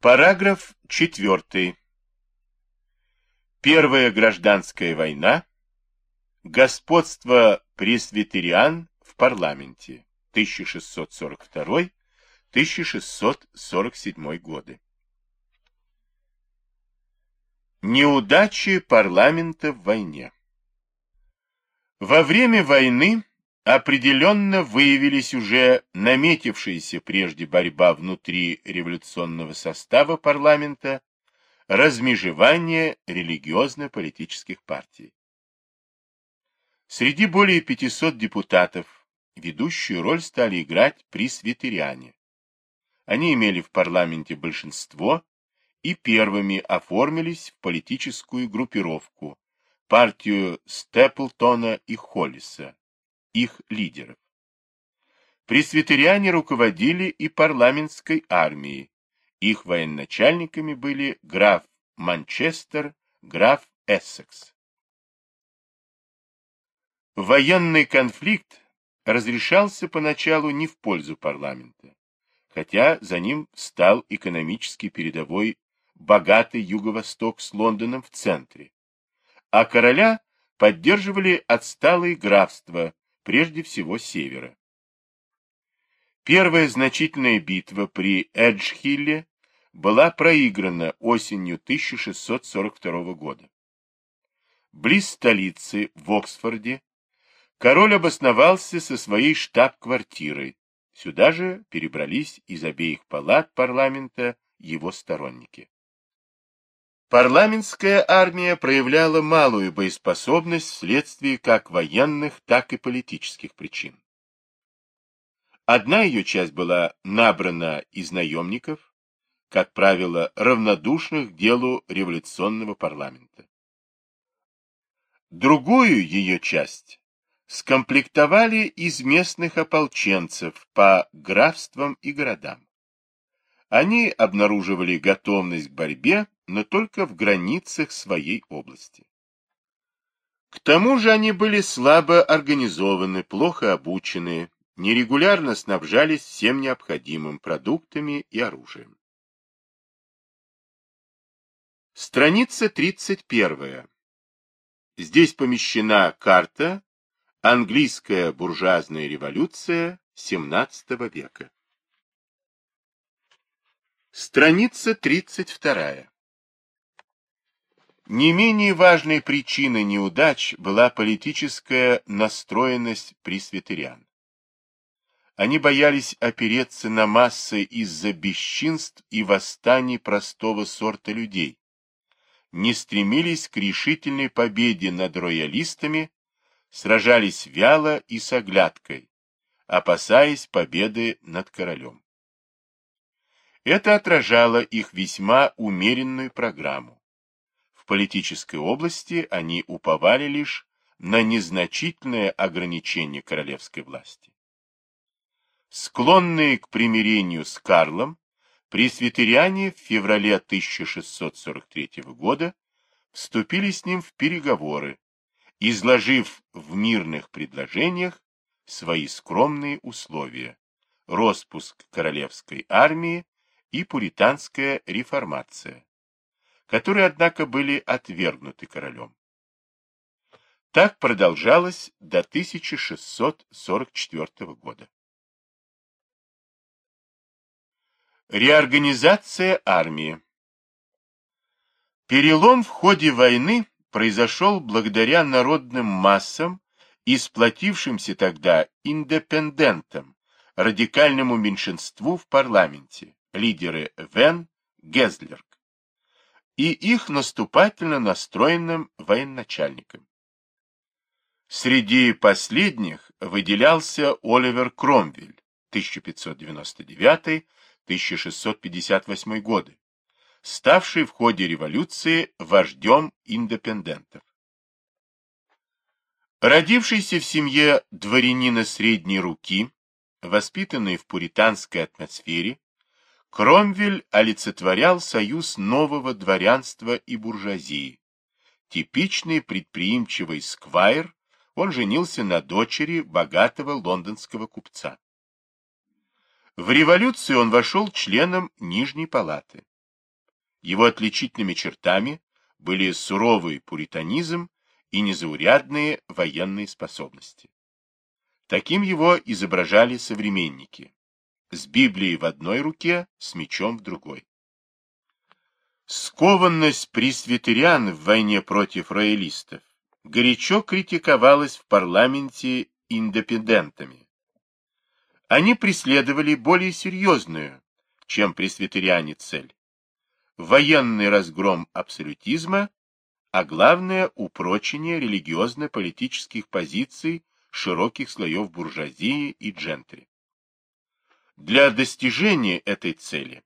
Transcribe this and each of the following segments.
Параграф 4. Первая гражданская война. Господство пресвитериан в парламенте. 1642-1647 годы. Неудачи парламента в войне. Во время войны определенно выявились уже наметившиеся прежде борьба внутри революционного состава парламента, размежевание религиозно-политических партий. Среди более 500 депутатов ведущую роль стали играть пресвитериане. Они имели в парламенте большинство и первыми оформились в политическую группировку, партию Степлтона и Холлиса, их лидеров. Пресвитериане руководили и парламентской армией. Их военачальниками были граф Манчестер, граф Эссекс. Военный конфликт разрешался поначалу не в пользу парламента, хотя за ним стал экономически передовой богатый юго-восток с Лондоном в центре, а короля поддерживали отсталые графства, прежде всего севера. Первая значительная битва при Эджхилле была проиграна осенью 1642 года. Близ столицы, в Оксфорде, король обосновался со своей штаб-квартирой. Сюда же перебрались из обеих палат парламента его сторонники. Парламентская армия проявляла малую боеспособность вследствие как военных, так и политических причин. Одна ее часть была набрана из наемников, как правило, равнодушных к делу революционного парламента. Другую ее часть скомплектовали из местных ополченцев по графствам и городам. Они обнаруживали готовность к борьбе, но только в границах своей области. К тому же они были слабо организованы, плохо обучены, нерегулярно снабжались всем необходимым продуктами и оружием. Страница 31. Здесь помещена карта «Английская буржуазная революция XVII века». Страница 32. Не менее важной причиной неудач была политическая настроенность пресвитериан. Они боялись опереться на массы из-за бесчинств и восстаний простого сорта людей, не стремились к решительной победе над роялистами, сражались вяло и с оглядкой, опасаясь победы над королем. Это отражало их весьма умеренную программу. Политической области они уповали лишь на незначительное ограничение королевской власти. Склонные к примирению с Карлом, пресвитериане в феврале 1643 года вступили с ним в переговоры, изложив в мирных предложениях свои скромные условия, распуск королевской армии и пуританская реформация, которые, однако, были отвергнуты королем. Так продолжалось до 1644 года. Реорганизация армии Перелом в ходе войны произошел благодаря народным массам и сплотившимся тогда индепендентам, радикальному меньшинству в парламенте, лидеры Вен, Гезлерк, и их наступательно настроенным военачальникам. Среди последних выделялся Оливер Кромвель 1599-1658 годы, ставший в ходе революции вождем индепендентов. Родившийся в семье дворянина средней руки, воспитанный в пуританской атмосфере, Кромвель олицетворял союз нового дворянства и буржуазии. Типичный предприимчивый сквайр, он женился на дочери богатого лондонского купца. В революцию он вошел членом Нижней палаты. Его отличительными чертами были суровый пуританизм и незаурядные военные способности. Таким его изображали современники, с Библией в одной руке, с мечом в другой. Скованность пресвитериан в войне против роялистов горячо критиковалась в парламенте индепендентами. Они преследовали более серьезную, чем пресвитериане цель – военный разгром абсолютизма, а главное – упрочение религиозно-политических позиций широких слоев буржуазии и джентри. Для достижения этой цели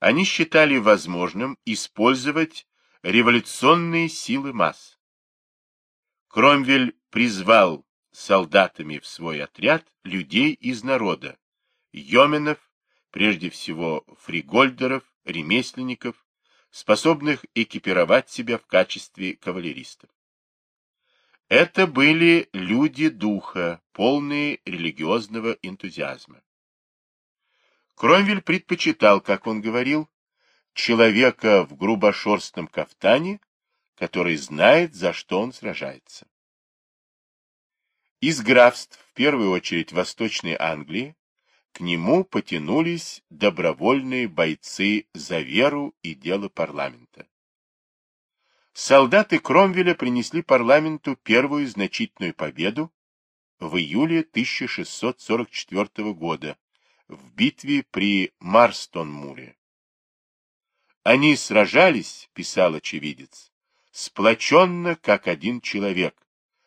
они считали возможным использовать революционные силы масс. Кромвель призвал солдатами в свой отряд людей из народа, йоменов, прежде всего фригольдеров, ремесленников, способных экипировать себя в качестве кавалеристов. Это были люди духа, полные религиозного энтузиазма. Кромвель предпочитал, как он говорил, человека в грубошерстном кафтане, который знает, за что он сражается. Из графств, в первую очередь Восточной Англии, к нему потянулись добровольные бойцы за веру и дело парламента. Солдаты Кромвеля принесли парламенту первую значительную победу в июле 1644 года в битве при Марстон-Муре. Они сражались, писал очевидец, сплоченно, как один человек,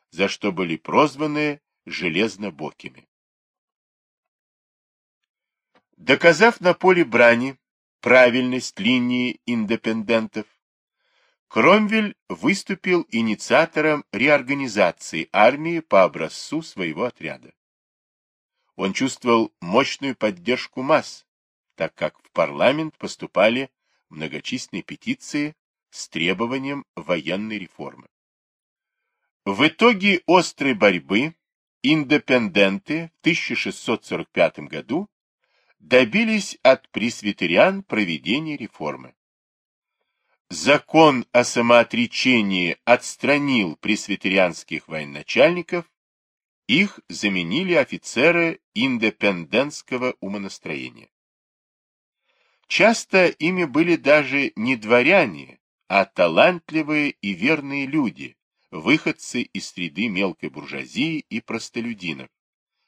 за что были прозваны железнобокими. Доказав на поле брани правильность линии индепендентов, Кромвель выступил инициатором реорганизации армии по образцу своего отряда. Он чувствовал мощную поддержку масс, так как в парламент поступали многочисленные петиции с требованием военной реформы. В итоге острой борьбы индепенденты в 1645 году добились от пресвитериан проведения реформы. Закон о самоотречении отстранил пресвитерианских военачальников, их заменили офицеры индепендентского умонастроения. Часто ими были даже не дворяне, а талантливые и верные люди, выходцы из среды мелкой буржуазии и простолюдинов,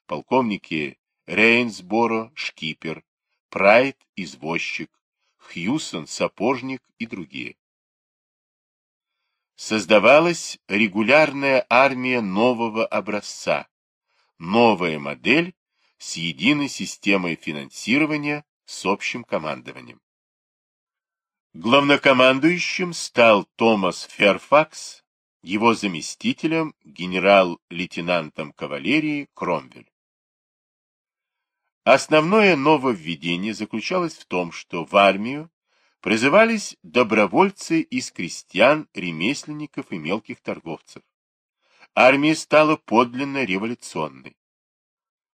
полковники Рейнсборо, шкипер, Прайд, извозчик, Хьюсон, сапожник и другие. Создавалась регулярная армия нового образца, новая модель с единой системой финансирования с общим командованием. Главнокомандующим стал Томас Ферфакс, его заместителем генерал-лейтенантом кавалерии Кромвель. Основное нововведение заключалось в том, что в армию призывались добровольцы из крестьян, ремесленников и мелких торговцев. Армия стала подлинно революционной.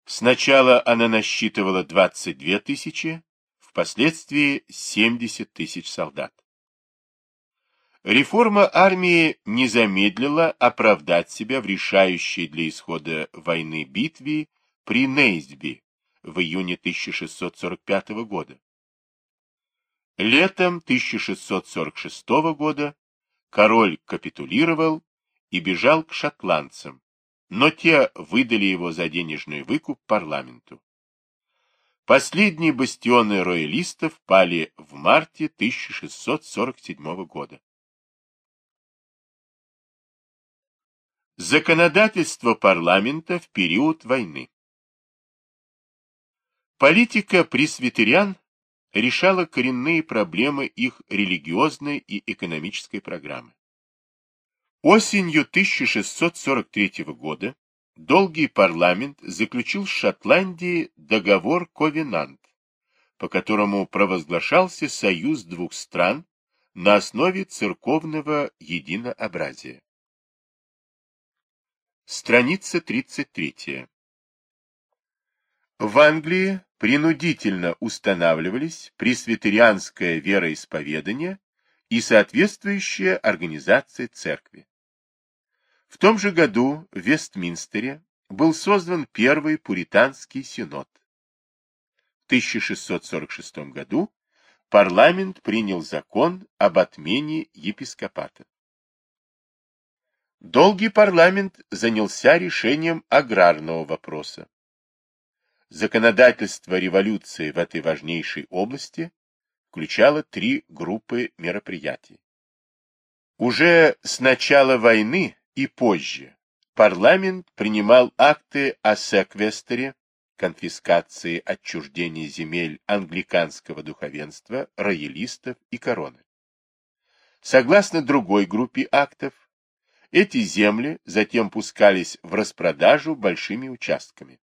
Сначала она насчитывала 22 тысячи, впоследствии 70 тысяч солдат. Реформа армии не замедлила оправдать себя в решающей для исхода войны битве при Нейсби в июне 1645 года. Летом 1646 года король капитулировал и бежал к шотландцам, но те выдали его за денежный выкуп парламенту. Последние бастионы роялистов пали в марте 1647 года. Законодательство парламента в период войны. Политика пресвитериан решала коренные проблемы их религиозной и экономической программы. Осенью 1643 года долгий парламент заключил с Шотландией договор Ковенант, по которому провозглашался союз двух стран на основе церковного единообразия. Страница 33. В Англии принудительно устанавливались пресвитерианское вероисповедание и соответствующая организация церкви. В том же году в Вестминстере был создан первый пуританский синод. В 1646 году парламент принял закон об отмене епископата. Долгий парламент занялся решением аграрного вопроса. Законодательство революции в этой важнейшей области включало три группы мероприятий. Уже с начала войны и позже парламент принимал акты о секвестере, конфискации отчуждения земель англиканского духовенства, роялистов и короны. Согласно другой группе актов, эти земли затем пускались в распродажу большими участками.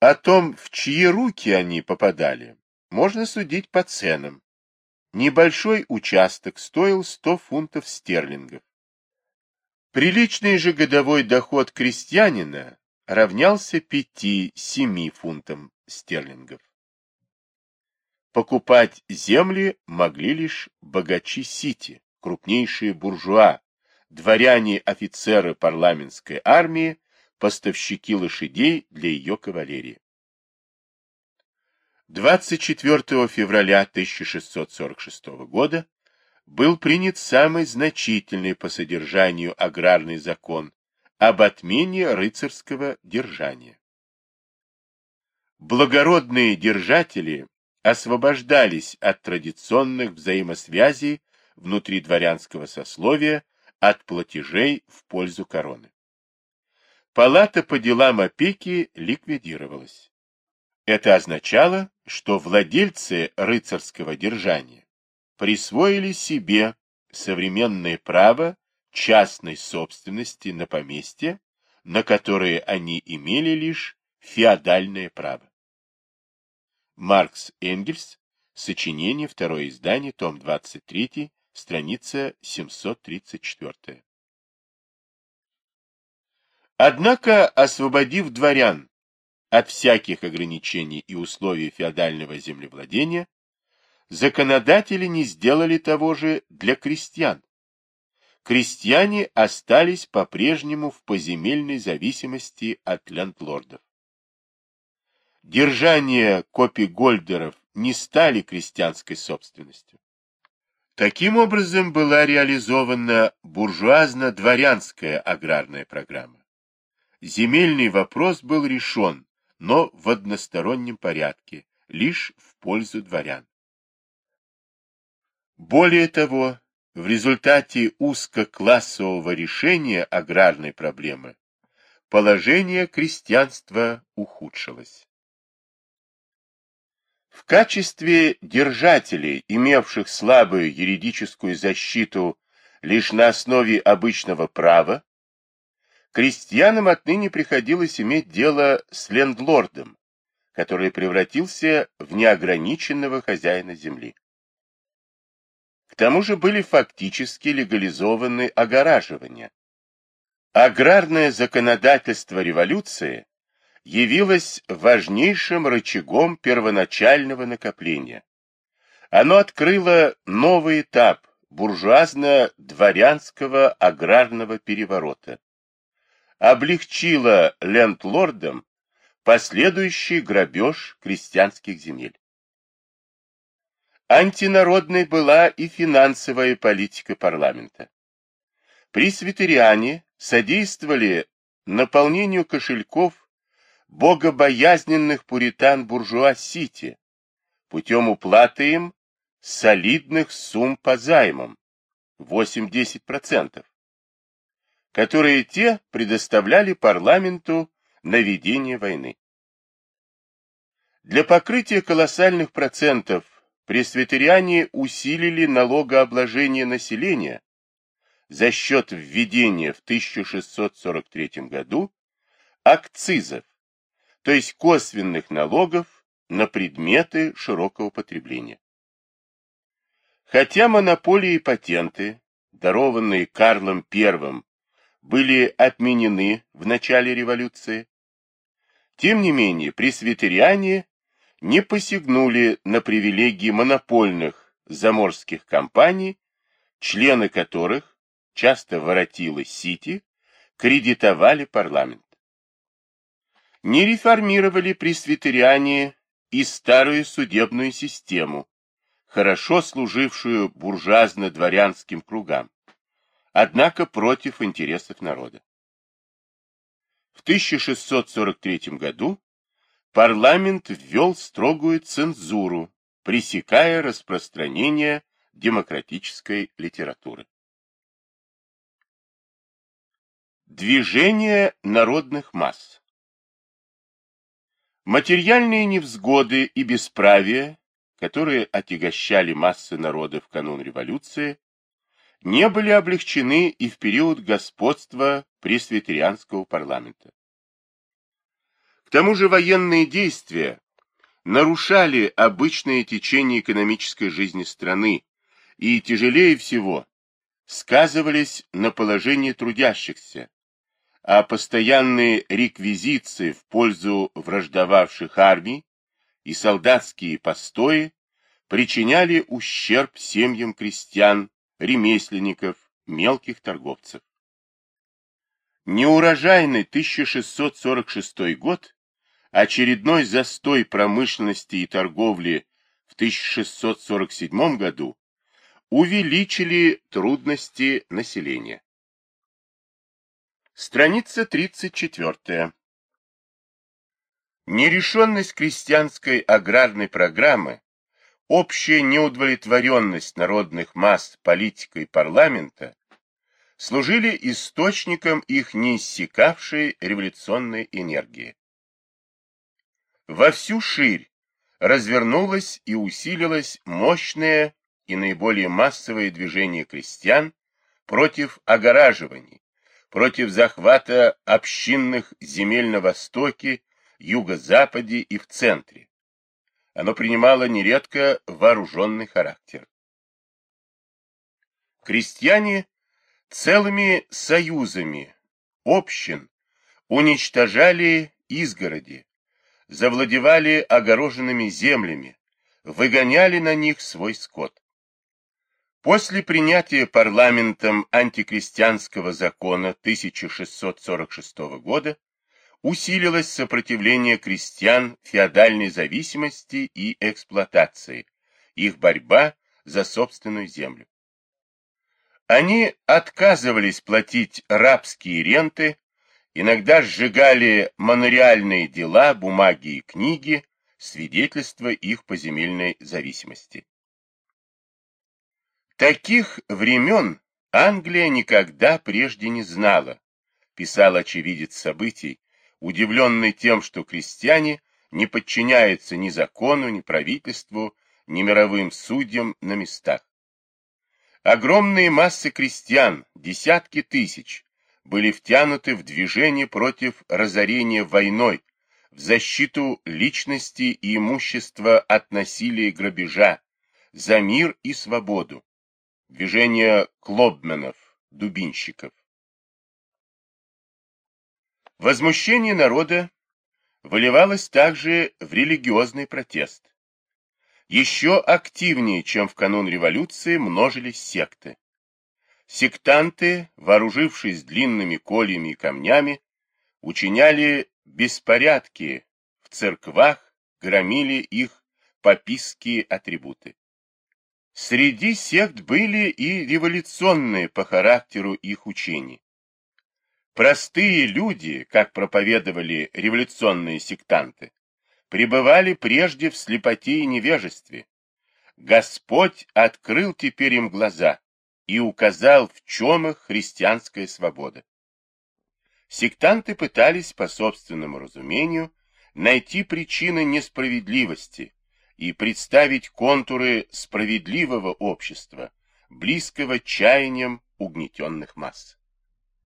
О том, в чьи руки они попадали, можно судить по ценам. Небольшой участок стоил 100 фунтов стерлингов. Приличный же годовой доход крестьянина равнялся 5-7 фунтам стерлингов. Покупать земли могли лишь богачи Сити, крупнейшие буржуа, дворяне-офицеры парламентской армии, поставщики лошадей для ее кавалерии. 24 февраля 1646 года был принят самый значительный по содержанию аграрный закон об отмене рыцарского держания. Благородные держатели освобождались от традиционных взаимосвязей внутри дворянского сословия от платежей в пользу короны. Палата по делам опеки ликвидировалась. Это означало, что владельцы рыцарского держания присвоили себе современное право частной собственности на поместье, на которые они имели лишь феодальное право. Маркс Энгельс, сочинение, второе издание, том 23, страница 734. Однако, освободив дворян от всяких ограничений и условий феодального землевладения, законодатели не сделали того же для крестьян. Крестьяне остались по-прежнему в поземельной зависимости от лендлордов. Держание копигольдеров не стали крестьянской собственностью. Таким образом была реализована буржуазно-дворянская аграрная программа земельный вопрос был решен, но в одностороннем порядке, лишь в пользу дворян. Более того, в результате узкоклассового решения аграрной проблемы положение крестьянства ухудшилось. В качестве держателей, имевших слабую юридическую защиту лишь на основе обычного права, Крестьянам отныне приходилось иметь дело с лендлордом, который превратился в неограниченного хозяина земли. К тому же были фактически легализованы огораживания. Аграрное законодательство революции явилось важнейшим рычагом первоначального накопления. Оно открыло новый этап буржуазно-дворянского аграрного переворота облегчила лендлордам последующий грабеж крестьянских земель. Антинародной была и финансовая политика парламента. Пресвитериане содействовали наполнению кошельков богобоязненных пуритан-буржуа-сити путем уплаты им солидных сумм по займам 8-10%, которые те предоставляли парламенту на ведение войны. Для покрытия колоссальных процентов пресвитериане усилили налогообложение населения за счет введения в 1643 году акцизов, то есть косвенных налогов на предметы широкого потребления. Хотя монополии и патенты, дарованные Карлом I были отменены в начале революции. Тем не менее, пресвитериане не посягнули на привилегии монопольных заморских компаний, члены которых, часто воротилы Сити, кредитовали парламент. Не реформировали пресвитериане и старую судебную систему, хорошо служившую буржуазно-дворянским кругам, однако против интересов народа. В 1643 году парламент ввел строгую цензуру, пресекая распространение демократической литературы. Движение народных масс Материальные невзгоды и бесправия, которые отягощали массы народа в канун революции, не были облегчены и в период господства пресвитерианского парламента. К тому же военные действия нарушали обычное течение экономической жизни страны и, тяжелее всего, сказывались на положении трудящихся, а постоянные реквизиции в пользу враждовавших армий и солдатские постои причиняли ущерб семьям крестьян, ремесленников, мелких торговцев. Неурожайный 1646 год очередной застой промышленности и торговли в 1647 году увеличили трудности населения. Страница 34. Нерешенность крестьянской аграрной программы, общая неудовлетворенность народных масс политикой парламента служили источником их неиссякавшей революционной энергии во всю ширь развернулось и усилилось мощное и наиболее массовое движение крестьян против огораживаний, против захвата общинных земель на востоке, юго-западе и в центре. Оно принимало нередко вооруженный характер. Крестьяне целыми союзами общин уничтожали изгороди, завладевали огороженными землями, выгоняли на них свой скот. После принятия парламентом антикрестьянского закона 1646 года усилилось сопротивление крестьян феодальной зависимости и эксплуатации, их борьба за собственную землю. Они отказывались платить рабские ренты, Иногда сжигали монореальные дела, бумаги и книги, свидетельства их поземельной зависимости. Таких времен Англия никогда прежде не знала, писал очевидец событий, удивленный тем, что крестьяне не подчиняются ни закону, ни правительству, ни мировым судьям на местах. Огромные массы крестьян, десятки тысяч, были втянуты в движение против разорения войной, в защиту личности и имущества от насилия и грабежа, за мир и свободу. Движение клобменов, дубинщиков. Возмущение народа выливалось также в религиозный протест. Еще активнее, чем в канун революции, множились секты. Сектанты, вооружившись длинными кольями и камнями, учиняли беспорядки в церквах, громили их папистские атрибуты. Среди сект были и революционные по характеру их учений. Простые люди, как проповедовали революционные сектанты, пребывали прежде в слепоте и невежестве. Господь открыл теперь им глаза, и указал, в чем их христианская свобода. Сектанты пытались, по собственному разумению, найти причины несправедливости и представить контуры справедливого общества, близкого чаяниям угнетенных масс.